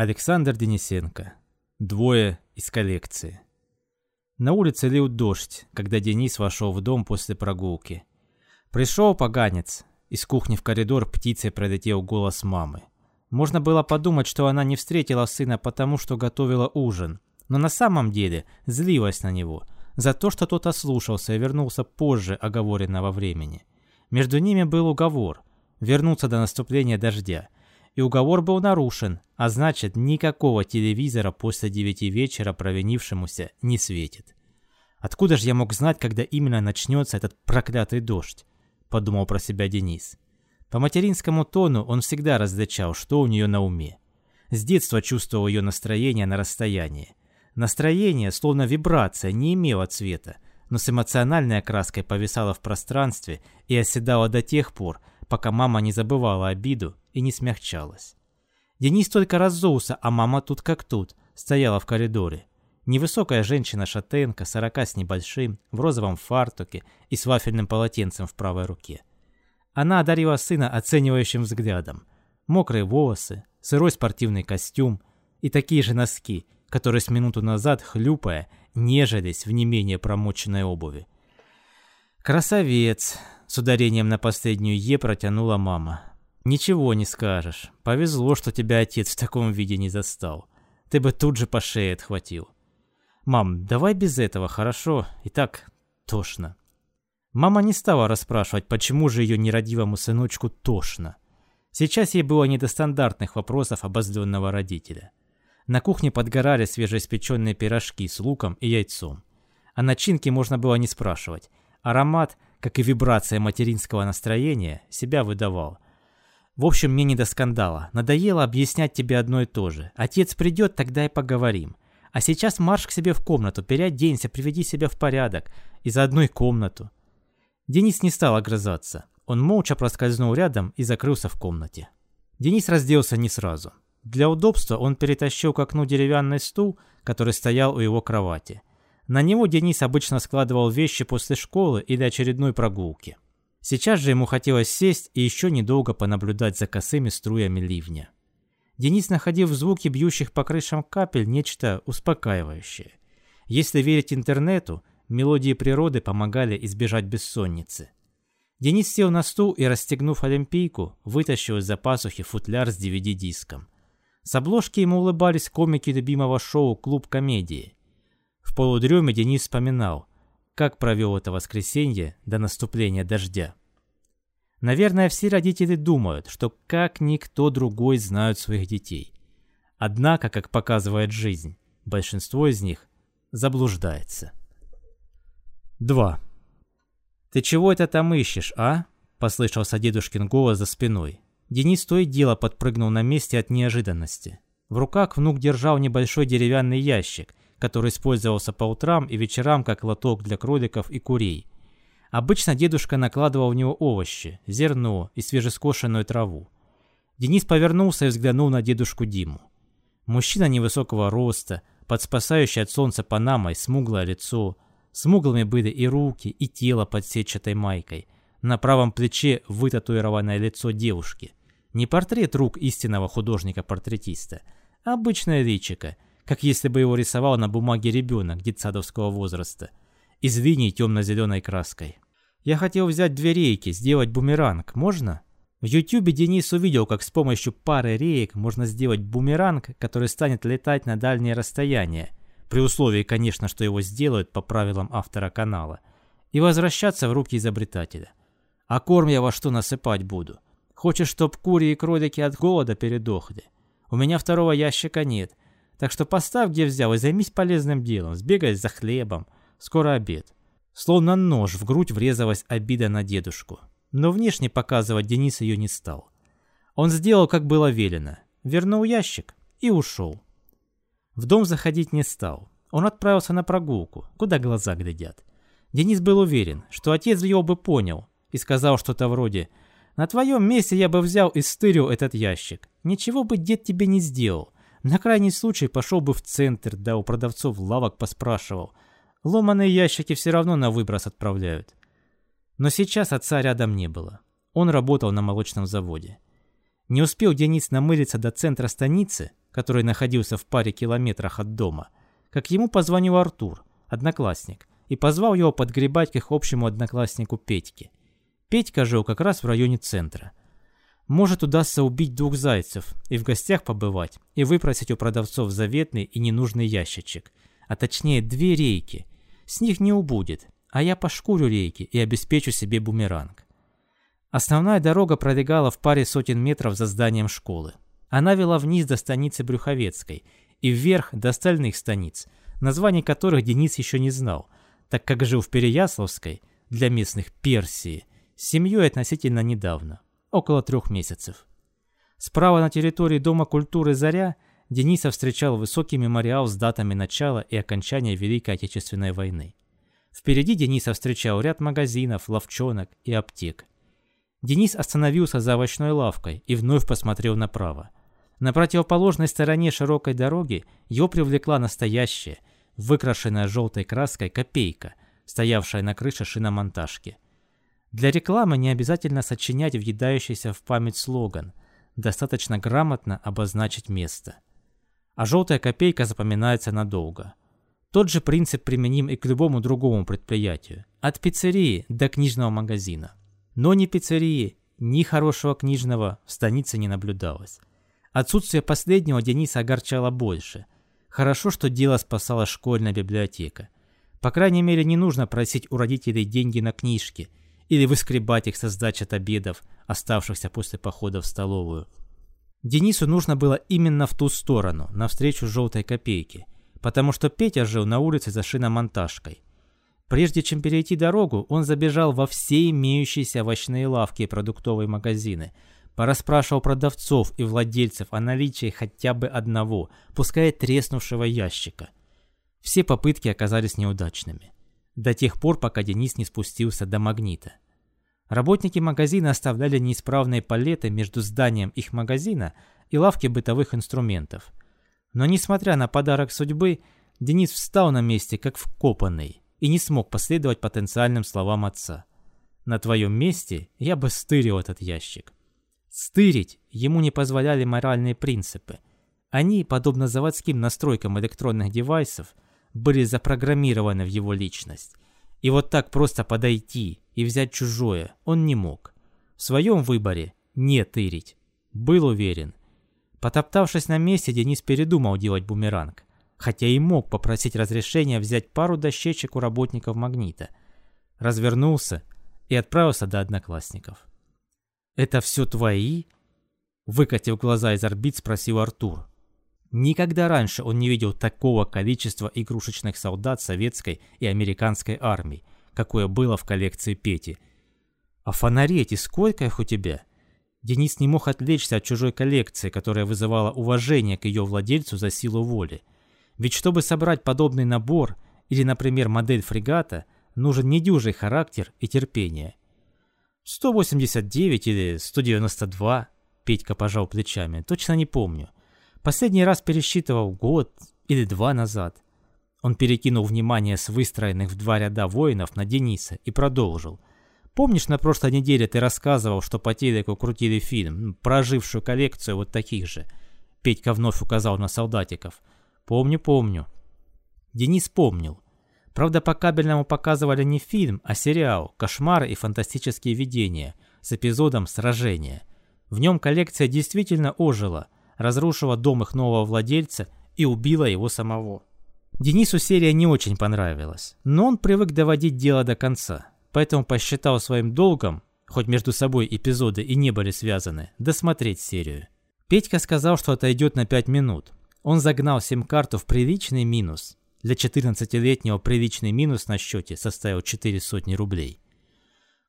Александр Денисенко. Двое из коллекции. На улице лил дождь, когда Денис вошел в дом после прогулки. Пришел поганец. Из кухни в коридор птицей пролетел голос мамы. Можно было подумать, что она не встретила сына потому, что готовила ужин. Но на самом деле злилась на него. За то, что тот ослушался и вернулся позже оговоренного времени. Между ними был уговор. Вернуться до наступления дождя и уговор был нарушен, а значит, никакого телевизора после девяти вечера провинившемуся не светит. Откуда же я мог знать, когда именно начнется этот проклятый дождь? Подумал про себя Денис. По материнскому тону он всегда различал, что у нее на уме. С детства чувствовал ее настроение на расстоянии. Настроение, словно вибрация, не имело цвета, но с эмоциональной окраской повисало в пространстве и оседало до тех пор, пока мама не забывала обиду и не смягчалась. Денис только раззулся, а мама тут как тут, стояла в коридоре. Невысокая женщина-шатенка, сорока с небольшим, в розовом фартуке и с вафельным полотенцем в правой руке. Она одарила сына оценивающим взглядом. Мокрые волосы, сырой спортивный костюм и такие же носки, которые с минуту назад, хлюпая, нежились в не менее промоченной обуви. «Красавец!» — с ударением на последнюю «е» протянула мама. «Ничего не скажешь. Повезло, что тебя отец в таком виде не застал. Ты бы тут же по шее отхватил. Мам, давай без этого, хорошо? И так тошно». Мама не стала расспрашивать, почему же ее нерадивому сыночку тошно. Сейчас ей было не до стандартных вопросов обозленного родителя. На кухне подгорали свежеиспеченные пирожки с луком и яйцом. О начинке можно было не спрашивать. Аромат, как и вибрация материнского настроения, себя выдавал – в общем, мне не до скандала. Надоело объяснять тебе одно и то же. Отец придет, тогда и поговорим. А сейчас марш к себе в комнату, переоденься, приведи себя в порядок. И за одной комнату. Денис не стал огрызаться. Он молча проскользнул рядом и закрылся в комнате. Денис разделся не сразу. Для удобства он перетащил к окну деревянный стул, который стоял у его кровати. На него Денис обычно складывал вещи после школы или очередной прогулки. Сейчас же ему хотелось сесть и еще недолго понаблюдать за косыми струями ливня. Денис находил в звуке бьющих по крышам капель нечто успокаивающее. Если верить интернету, мелодии природы помогали избежать бессонницы. Денис сел на стул и, расстегнув олимпийку, вытащил из-за пасухи футляр с DVD-диском. С обложки ему улыбались комики любимого шоу «Клуб комедии». В полудреме Денис вспоминал, как провел это воскресенье до наступления дождя. Наверное, все родители думают, что как никто другой знают своих детей. Однако, как показывает жизнь, большинство из них заблуждается. 2. «Ты чего это там ищешь, а?» – послышался дедушкин голос за спиной. Денис то и дело подпрыгнул на месте от неожиданности. В руках внук держал небольшой деревянный ящик, который использовался по утрам и вечерам как лоток для кроликов и курей – Обычно дедушка накладывал в него овощи, зерно и свежескошенную траву. Денис повернулся и взглянул на дедушку Диму. Мужчина невысокого роста, под спасающей от солнца панамой смуглое лицо. Смуглыми были и руки, и тело под сетчатой майкой. На правом плече вытатуированное лицо девушки. Не портрет рук истинного художника-портретиста, а обычное личико, как если бы его рисовал на бумаге ребенок детсадовского возраста – из линий темно-зеленой краской. Я хотел взять две рейки, сделать бумеранг. Можно? В ютюбе Денис увидел, как с помощью пары реек можно сделать бумеранг, который станет летать на дальние расстояния, при условии, конечно, что его сделают по правилам автора канала, и возвращаться в руки изобретателя. А корм я во что насыпать буду? Хочешь, чтоб кури и кролики от голода передохли? У меня второго ящика нет, так что поставь, где взял, и займись полезным делом, сбегай за хлебом, Скоро обед. Словно нож в грудь врезалась обида на дедушку. Но внешне показывать Денис ее не стал. Он сделал, как было велено. Вернул ящик и ушел. В дом заходить не стал. Он отправился на прогулку, куда глаза глядят. Денис был уверен, что отец его бы понял, и сказал что-то вроде «На твоем месте я бы взял и стырил этот ящик. Ничего бы дед тебе не сделал. На крайний случай пошел бы в центр, да у продавцов лавок поспрашивал – Ломаные ящики все равно на выброс отправляют. Но сейчас отца рядом не было. Он работал на молочном заводе. Не успел Денис намылиться до центра станицы, который находился в паре километрах от дома, как ему позвонил Артур, одноклассник, и позвал его подгребать к их общему однокласснику Петьке. Петька жил как раз в районе центра. Может, удастся убить двух зайцев и в гостях побывать, и выпросить у продавцов заветный и ненужный ящичек, а точнее две рейки. С них не убудет, а я пошкурю рейки и обеспечу себе бумеранг. Основная дорога пролегала в паре сотен метров за зданием школы. Она вела вниз до станицы Брюховецкой и вверх до остальных станиц, названий которых Денис еще не знал, так как жил в Переяславской, для местных Персии, с семьей относительно недавно, около трех месяцев. Справа на территории Дома культуры «Заря» Дениса встречал высокий мемориал с датами начала и окончания Великой Отечественной войны. Впереди Дениса встречал ряд магазинов, ловчонок и аптек. Денис остановился за овощной лавкой и вновь посмотрел направо. На противоположной стороне широкой дороги его привлекла настоящая, выкрашенная желтой краской копейка, стоявшая на крыше шиномонтажки. Для рекламы не обязательно сочинять въедающийся в память слоган, достаточно грамотно обозначить место. А желтая копейка запоминается надолго. Тот же принцип применим и к любому другому предприятию, от пиццерии до книжного магазина. Но ни пиццерии, ни хорошего книжного в станице не наблюдалось. Отсутствие последнего Дениса огорчало больше. Хорошо, что дело спасала школьная библиотека. По крайней мере, не нужно просить у родителей деньги на книжки или выскребать их со сдачи от обедов, оставшихся после похода в столовую. Денису нужно было именно в ту сторону, навстречу желтой копейке, потому что Петя жил на улице за шиномонтажкой. Прежде чем перейти дорогу, он забежал во все имеющиеся овощные лавки и продуктовые магазины, порасспрашивал продавцов и владельцев о наличии хотя бы одного, пускай треснувшего ящика. Все попытки оказались неудачными. До тех пор, пока Денис не спустился до магнита. Работники магазина оставляли неисправные палеты между зданием их магазина и лавки бытовых инструментов. Но несмотря на подарок судьбы, Денис встал на месте, как вкопанный и не смог последовать потенциальным словам отца. На твоем месте я бы стырил этот ящик. Стырить ему не позволяли моральные принципы. Они, подобно заводским настройкам электронных девайсов, были запрограммированы в его личность. И вот так просто подойти и взять чужое он не мог. В своем выборе не тырить. Был уверен. Потоптавшись на месте, Денис передумал делать бумеранг хотя и мог попросить разрешения взять пару дощечек у работников магнита. Развернулся и отправился до одноклассников. «Это все твои?» Выкатив глаза из орбит, спросил Артур. Никогда раньше он не видел такого количества игрушечных солдат советской и американской армии, какое было в коллекции Пети. «А фонари эти сколько их у тебя?» Денис не мог отвлечься от чужой коллекции, которая вызывала уважение к ее владельцу за силу воли. Ведь чтобы собрать подобный набор, или, например, модель фрегата, нужен недюжий характер и терпение. 189 или 192, Петька пожал плечами, точно не помню. Последний раз пересчитывал год или два назад. Он перекинул внимание с выстроенных в два ряда воинов на Дениса и продолжил. Помнишь, на прошлой неделе ты рассказывал, что по телеку крутили фильм, прожившую коллекцию вот таких же? Петька вновь указал на солдатиков. Помню, помню. Денис помнил. Правда, по кабельному показывали не фильм, а сериал «Кошмары и фантастические видения» с эпизодом «Сражение». В нем коллекция действительно ожила, разрушила дом их нового владельца и убила его самого. Денису серия не очень понравилась, но он привык доводить дело до конца, поэтому посчитал своим долгом, хоть между собой эпизоды и не были связаны, досмотреть серию. Петька сказал, что отойдет на 5 минут, он загнал сим-карту в приличный минус. Для 14-летнего приличный минус на счете составил 4 сотни рублей.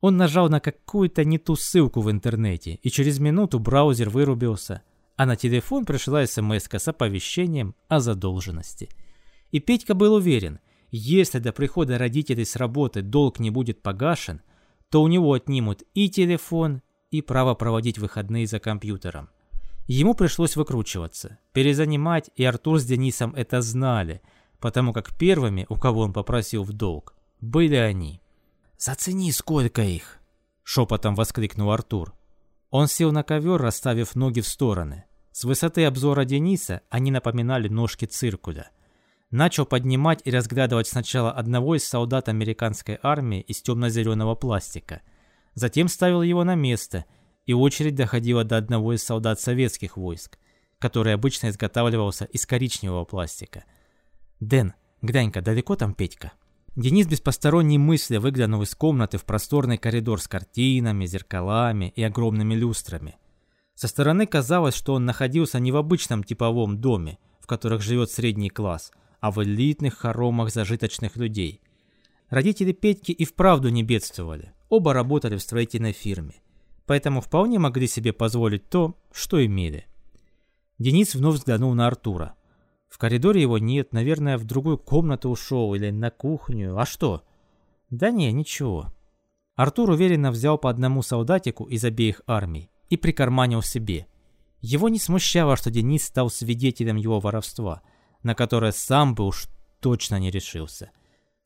Он нажал на какую-то не ту ссылку в интернете, и через минуту браузер вырубился, а на телефон пришла смс с оповещением о задолженности. И Петька был уверен, если до прихода родителей с работы долг не будет погашен, то у него отнимут и телефон, и право проводить выходные за компьютером. Ему пришлось выкручиваться, перезанимать, и Артур с Денисом это знали, потому как первыми, у кого он попросил в долг, были они. «Зацени, сколько их!» — шепотом воскликнул Артур. Он сел на ковер, расставив ноги в стороны. С высоты обзора Дениса они напоминали ножки циркуля. Начал поднимать и разглядывать сначала одного из солдат американской армии из темно-зеленого пластика. Затем ставил его на место, и очередь доходила до одного из солдат советских войск, который обычно изготавливался из коричневого пластика. «Дэн, глянь-ка, далеко там Петька?» Денис без посторонней мысли выглянул из комнаты в просторный коридор с картинами, зеркалами и огромными люстрами. Со стороны казалось, что он находился не в обычном типовом доме, в которых живет средний класс, а в элитных хоромах зажиточных людей. Родители Петьки и вправду не бедствовали, оба работали в строительной фирме, поэтому вполне могли себе позволить то, что имели. Денис вновь взглянул на Артура. В коридоре его нет, наверное, в другую комнату ушел или на кухню. А что? Да не, ничего. Артур уверенно взял по одному солдатику из обеих армий и прикарманил себе. Его не смущало, что Денис стал свидетелем его воровства, на которое сам бы уж точно не решился.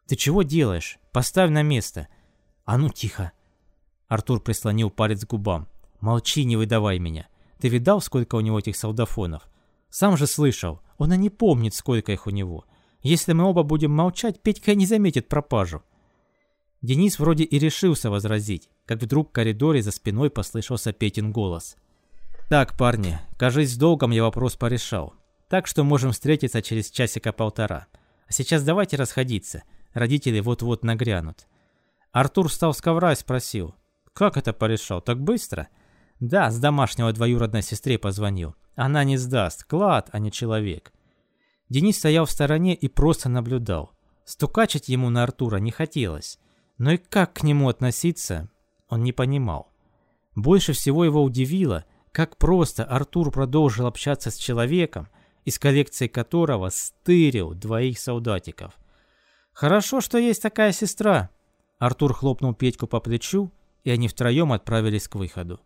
«Ты чего делаешь? Поставь на место!» «А ну тихо!» Артур прислонил палец к губам. «Молчи, не выдавай меня. Ты видал, сколько у него этих солдафонов? Сам же слышал. Он и не помнит, сколько их у него. Если мы оба будем молчать, Петька не заметит пропажу. Денис вроде и решился возразить, как вдруг в коридоре за спиной послышался Петин голос. «Так, парни, кажись, с долгом я вопрос порешал. Так что можем встретиться через часика-полтора. А сейчас давайте расходиться. Родители вот-вот нагрянут». Артур встал с ковра и спросил. «Как это порешал? Так быстро?» «Да, с домашнего двоюродной сестре позвонил. Она не сдаст. Клад, а не человек. Денис стоял в стороне и просто наблюдал. Стукачить ему на Артура не хотелось. Но и как к нему относиться, он не понимал. Больше всего его удивило, как просто Артур продолжил общаться с человеком, из коллекции которого стырил двоих солдатиков. «Хорошо, что есть такая сестра!» Артур хлопнул Петьку по плечу, и они втроем отправились к выходу.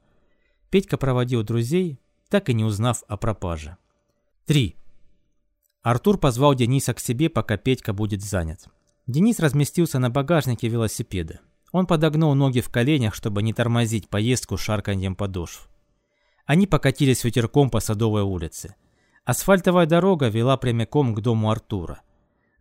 Петька проводил друзей, так и не узнав о пропаже. 3. Артур позвал Дениса к себе, пока Петька будет занят. Денис разместился на багажнике велосипеда. Он подогнул ноги в коленях, чтобы не тормозить поездку шарканьем подошв. Они покатились ветерком по Садовой улице. Асфальтовая дорога вела прямиком к дому Артура.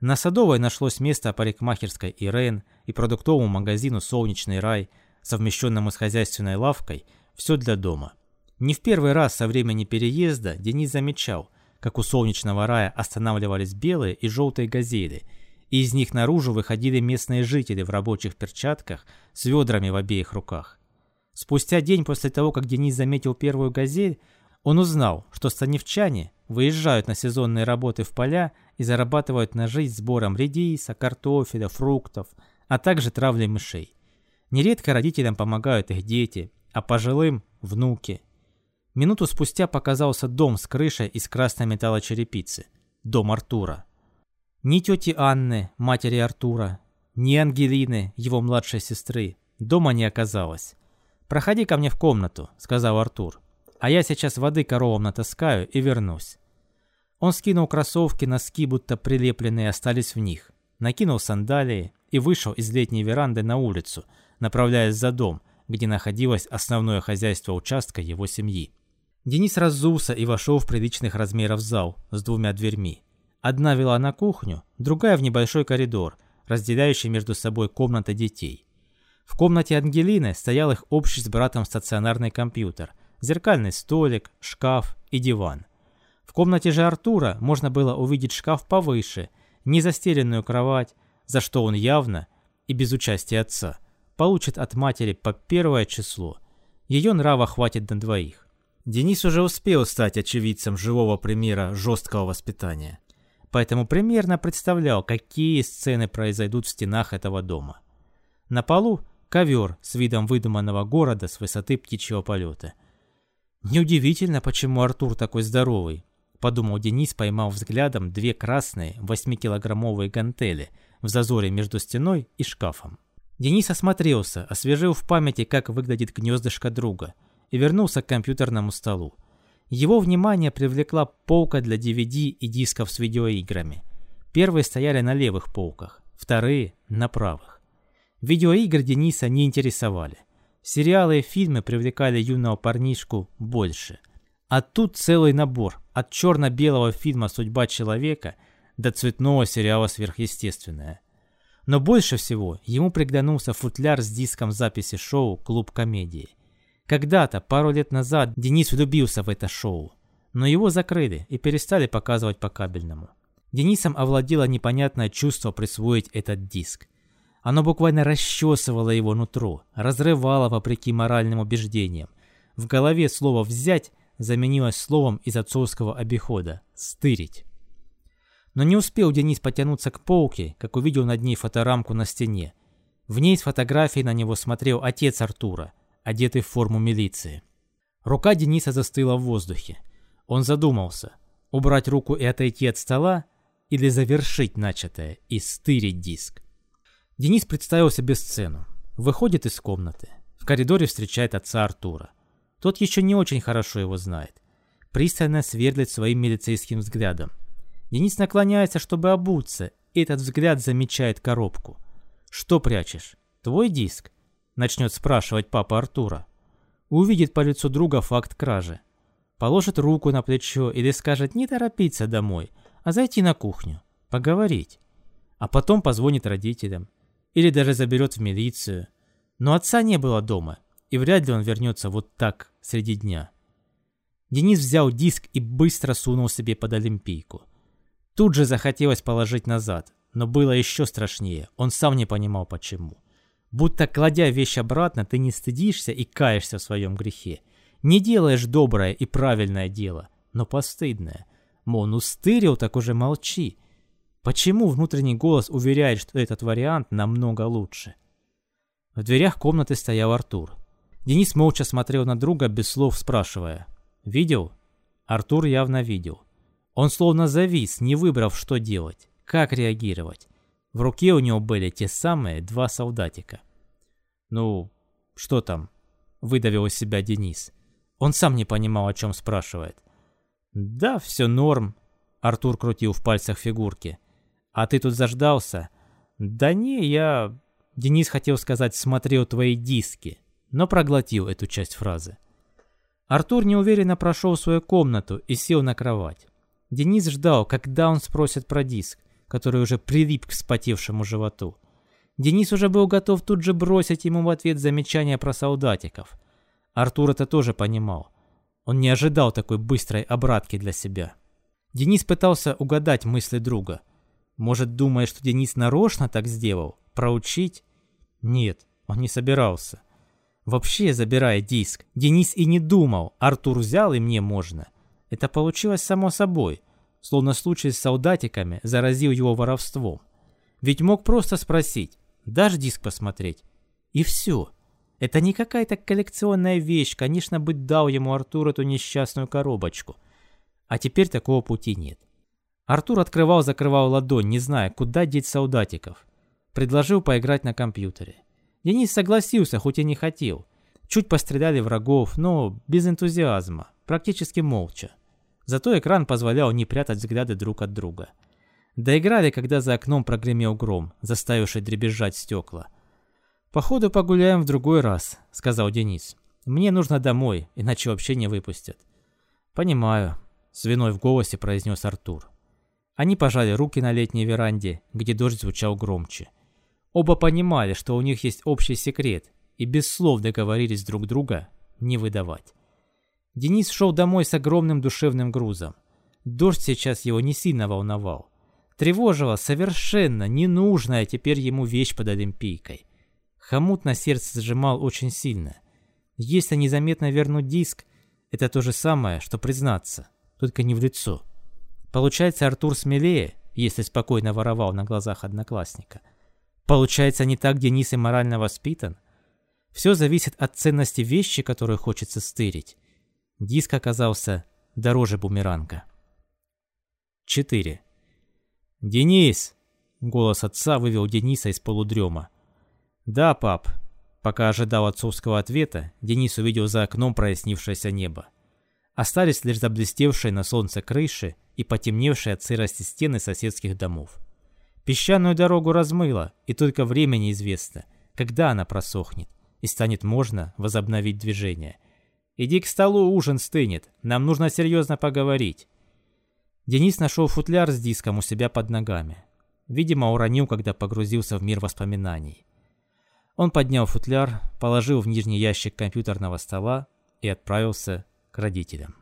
На Садовой нашлось место парикмахерской Ирен и продуктовому магазину «Солнечный рай», совмещенному с хозяйственной лавкой, все для дома – не в первый раз со времени переезда Денис замечал, как у солнечного рая останавливались белые и желтые газели, и из них наружу выходили местные жители в рабочих перчатках с ведрами в обеих руках. Спустя день после того, как Денис заметил первую газель, он узнал, что станевчане выезжают на сезонные работы в поля и зарабатывают на жизнь сбором редиса, картофеля, фруктов, а также травлей мышей. Нередко родителям помогают их дети, а пожилым – внуки – Минуту спустя показался дом с крышей из красной металлочерепицы. Дом Артура. Ни тети Анны, матери Артура, ни Ангелины, его младшей сестры, дома не оказалось. «Проходи ко мне в комнату», — сказал Артур. «А я сейчас воды коровам натаскаю и вернусь». Он скинул кроссовки, носки, будто прилепленные, остались в них. Накинул сандалии и вышел из летней веранды на улицу, направляясь за дом, где находилось основное хозяйство участка его семьи. Денис разулся и вошел в приличных размеров зал с двумя дверьми. Одна вела на кухню, другая в небольшой коридор, разделяющий между собой комнаты детей. В комнате Ангелины стоял их общий с братом стационарный компьютер, зеркальный столик, шкаф и диван. В комнате же Артура можно было увидеть шкаф повыше, незастеленную кровать, за что он явно, и без участия отца, получит от матери по первое число. Ее нрава хватит на двоих. Денис уже успел стать очевидцем живого примера жесткого воспитания. Поэтому примерно представлял, какие сцены произойдут в стенах этого дома. На полу ковер с видом выдуманного города с высоты птичьего полета. «Неудивительно, почему Артур такой здоровый», — подумал Денис, поймав взглядом две красные восьмикилограммовые гантели в зазоре между стеной и шкафом. Денис осмотрелся, освежил в памяти, как выглядит гнездышко друга — и вернулся к компьютерному столу. Его внимание привлекла полка для DVD и дисков с видеоиграми. Первые стояли на левых полках, вторые – на правых. Видеоигры Дениса не интересовали. Сериалы и фильмы привлекали юного парнишку больше. А тут целый набор, от черно-белого фильма «Судьба человека» до цветного сериала «Сверхъестественное». Но больше всего ему приглянулся футляр с диском записи шоу «Клуб комедии». Когда-то, пару лет назад, Денис влюбился в это шоу, но его закрыли и перестали показывать по кабельному. Денисом овладело непонятное чувство присвоить этот диск. Оно буквально расчесывало его нутро, разрывало вопреки моральным убеждениям. В голове слово «взять» заменилось словом из отцовского обихода «стырить». Но не успел Денис потянуться к полке, как увидел над ней фоторамку на стене. В ней с фотографией на него смотрел отец Артура, одетый в форму милиции. Рука Дениса застыла в воздухе. Он задумался, убрать руку и отойти от стола или завершить начатое и стырить диск. Денис представил себе сцену. Выходит из комнаты. В коридоре встречает отца Артура. Тот еще не очень хорошо его знает. Пристально сверлит своим милицейским взглядом. Денис наклоняется, чтобы обуться, и этот взгляд замечает коробку. «Что прячешь? Твой диск?» Начнет спрашивать папа Артура. Увидит по лицу друга факт кражи. Положит руку на плечо или скажет не торопиться домой, а зайти на кухню, поговорить. А потом позвонит родителям. Или даже заберет в милицию. Но отца не было дома, и вряд ли он вернется вот так среди дня. Денис взял диск и быстро сунул себе под олимпийку. Тут же захотелось положить назад, но было еще страшнее, он сам не понимал почему. Будто, кладя вещь обратно, ты не стыдишься и каешься в своем грехе. Не делаешь доброе и правильное дело, но постыдное. Мол, ну стырил, так уже молчи. Почему внутренний голос уверяет, что этот вариант намного лучше? В дверях комнаты стоял Артур. Денис молча смотрел на друга, без слов спрашивая. «Видел?» Артур явно видел. Он словно завис, не выбрав, что делать, как реагировать. В руке у него были те самые два солдатика. «Ну, что там?» – выдавил из себя Денис. Он сам не понимал, о чем спрашивает. «Да, все норм», – Артур крутил в пальцах фигурки. «А ты тут заждался?» «Да не, я...» Денис хотел сказать «смотрел твои диски», но проглотил эту часть фразы. Артур неуверенно прошел свою комнату и сел на кровать. Денис ждал, когда он спросит про диск, который уже прилип к вспотевшему животу. Денис уже был готов тут же бросить ему в ответ замечание про солдатиков. Артур это тоже понимал. Он не ожидал такой быстрой обратки для себя. Денис пытался угадать мысли друга. Может, думая, что Денис нарочно так сделал? Проучить? Нет, он не собирался. Вообще, забирая диск, Денис и не думал, Артур взял и мне можно. Это получилось само собой, словно случай с солдатиками заразил его воровством. Ведь мог просто спросить, дашь диск посмотреть? И все. Это не какая-то коллекционная вещь, конечно бы дал ему Артур эту несчастную коробочку. А теперь такого пути нет. Артур открывал-закрывал ладонь, не зная, куда деть солдатиков. Предложил поиграть на компьютере. Денис согласился, хоть и не хотел. Чуть постреляли врагов, но без энтузиазма, практически молча. Зато экран позволял не прятать взгляды друг от друга. Доиграли, когда за окном прогремел гром, заставивший дребезжать стекла. «Походу погуляем в другой раз», — сказал Денис. «Мне нужно домой, иначе вообще не выпустят». «Понимаю», — с виной в голосе произнес Артур. Они пожали руки на летней веранде, где дождь звучал громче. Оба понимали, что у них есть общий секрет, и без слов договорились друг друга не выдавать. Денис шел домой с огромным душевным грузом. Дождь сейчас его не сильно волновал. Тревожила совершенно ненужная теперь ему вещь под Олимпийкой. Хомут на сердце сжимал очень сильно. Если незаметно вернуть диск, это то же самое, что признаться, только не в лицо. Получается, Артур смелее, если спокойно воровал на глазах одноклассника. Получается, не так Денис и морально воспитан. Все зависит от ценности вещи, которую хочется стырить. Диск оказался дороже бумеранга. 4. «Денис!» — голос отца вывел Дениса из полудрема. «Да, пап». Пока ожидал отцовского ответа, Денис увидел за окном прояснившееся небо. Остались лишь заблестевшие на солнце крыши и потемневшие от сырости стены соседских домов. Песчаную дорогу размыло, и только время неизвестно, когда она просохнет, и станет можно возобновить движение. Иди к столу, ужин стынет. Нам нужно серьезно поговорить». Денис нашел футляр с диском у себя под ногами. Видимо, уронил, когда погрузился в мир воспоминаний. Он поднял футляр, положил в нижний ящик компьютерного стола и отправился к родителям.